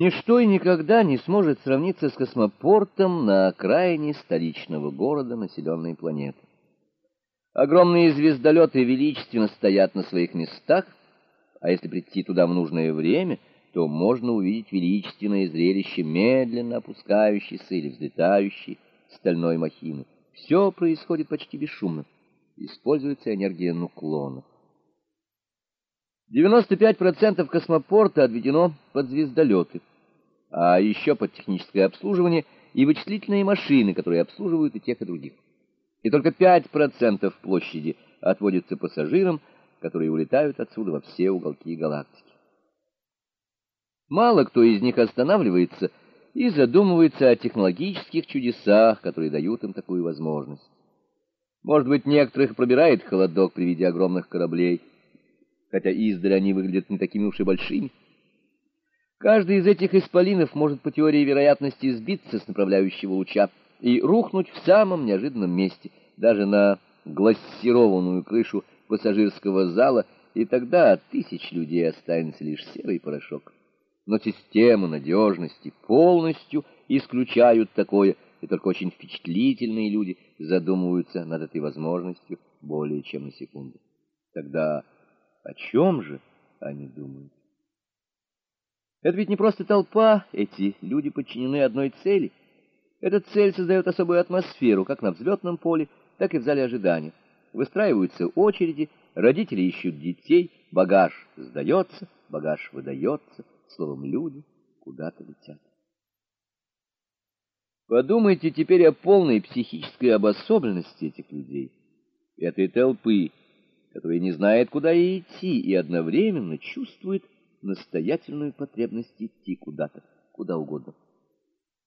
Ничто и никогда не сможет сравниться с космопортом на окраине столичного города, населенной планеты. Огромные звездолеты величественно стоят на своих местах, а если прийти туда в нужное время, то можно увидеть величественное зрелище медленно опускающейся или взлетающей стальной махины. Все происходит почти бесшумно. Используется энергия нуклона. 95% космопорта отведено под звездолеты, а еще под техническое обслуживание и вычислительные машины, которые обслуживают и тех, и других. И только 5% площади отводится пассажирам, которые улетают отсюда во все уголки галактики. Мало кто из них останавливается и задумывается о технологических чудесах, которые дают им такую возможность. Может быть, некоторых пробирает холодок при виде огромных кораблей, хотя издали они выглядят не такими уж и большими. Каждый из этих исполинов может по теории вероятности сбиться с направляющего луча и рухнуть в самом неожиданном месте, даже на глассированную крышу пассажирского зала, и тогда от тысяч людей останется лишь серый порошок. Но системы надежности полностью исключают такое, и только очень впечатлительные люди задумываются над этой возможностью более чем на секунду. Тогда о чем же они думают? Это ведь не просто толпа, эти люди подчинены одной цели. Эта цель создает особую атмосферу, как на взлетном поле, так и в зале ожидания. Выстраиваются очереди, родители ищут детей, багаж сдается, багаж выдается, словом, люди куда-то летят. Подумайте теперь о полной психической обособленности этих людей, этой толпы, который не знает, куда идти, и одновременно чувствует настоятельную потребность идти куда-то, куда угодно.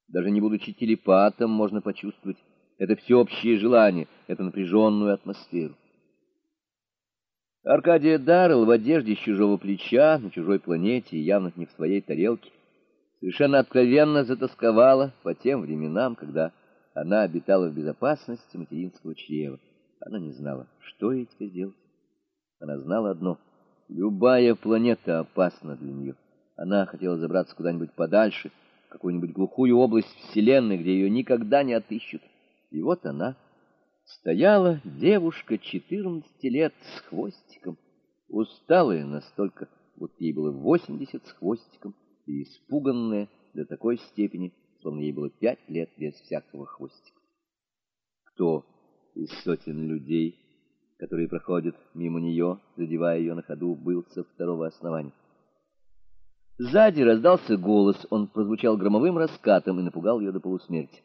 Даже не будучи телепатом, можно почувствовать это всеобщее желание, эту напряженную атмосферу. Аркадия Даррелл в одежде с чужого плеча, на чужой планете и явно не в своей тарелке, совершенно откровенно затасковала по тем временам, когда она обитала в безопасности материнского чрева. Она не знала, что ей теперь делать. Она знала одно — любая планета опасна для нее. Она хотела забраться куда-нибудь подальше, в какую-нибудь глухую область Вселенной, где ее никогда не отыщут. И вот она стояла, девушка, четырнадцати лет, с хвостиком, усталая настолько, вот ей было восемьдесят с хвостиком, и испуганная до такой степени, словно ей было пять лет без всякого хвостика. Кто из сотен людей которые проходят мимо нее, задевая ее на ходу, был со второго основания. Сзади раздался голос, он прозвучал громовым раскатом и напугал ее до полусмерти.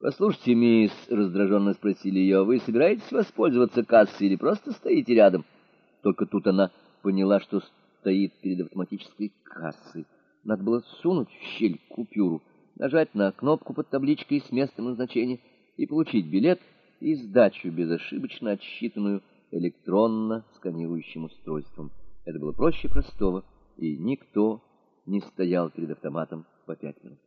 «Послушайте, мисс», — раздраженно спросили ее, — «вы собираетесь воспользоваться кассой или просто стоите рядом?» Только тут она поняла, что стоит перед автоматической кассой. Надо было сунуть в щель купюру, нажать на кнопку под табличкой с местом назначения и получить билет — и сдачу, безошибочно отсчитанную электронно-сканирующим устройством. Это было проще простого, и никто не стоял перед автоматом по пять минут.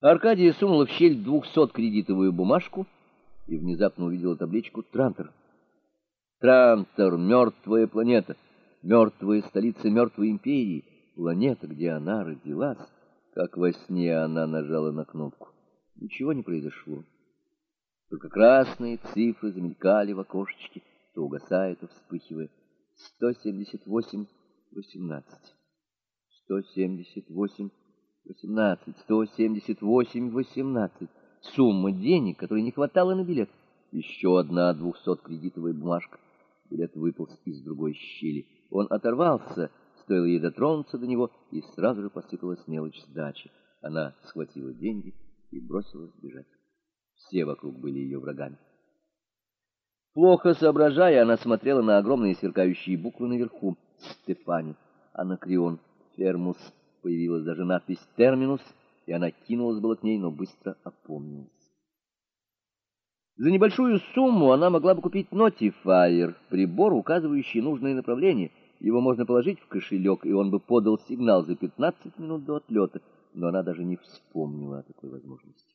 Аркадия сунула в щель двухсот-кредитовую бумажку и внезапно увидела табличку «Трантор». Трантор — мертвая планета, мертвая столица мертвой империи, планета, где она родилась. Как во сне она нажала на кнопку. Ничего не произошло. Только красные цифры замелькали в окошечке, то угасая, то вспыхивая. 178, 18. 178, 18. 178, 18. Сумма денег, которой не хватало на билет. Еще одна двухсот-кредитовая бумажка. Билет выполз из другой щели. Он оторвался, стоило ей дотронуться до него, и сразу же посыпалась мелочь сдачи. Она схватила деньги и бросилась бежать. Все вокруг были ее врагами. Плохо соображая, она смотрела на огромные сверкающие буквы наверху. Стефани, Анакрион, Фермус. Появилась даже надпись «Терминус», и она кинулась было к ней, но быстро опомнилась. За небольшую сумму она могла бы купить Notifier, прибор, указывающий нужное направление. Его можно положить в кошелек, и он бы подал сигнал за 15 минут до отлета но она даже не вспомнила о такой возможности.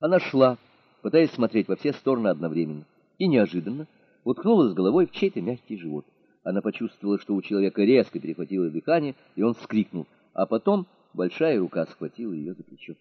Она шла, пытаясь смотреть во все стороны одновременно, и неожиданно уткнулась головой в чей-то мягкий живот. Она почувствовала, что у человека резко перехватило дыхание, и он вскрикнул, а потом большая рука схватила ее за плечо.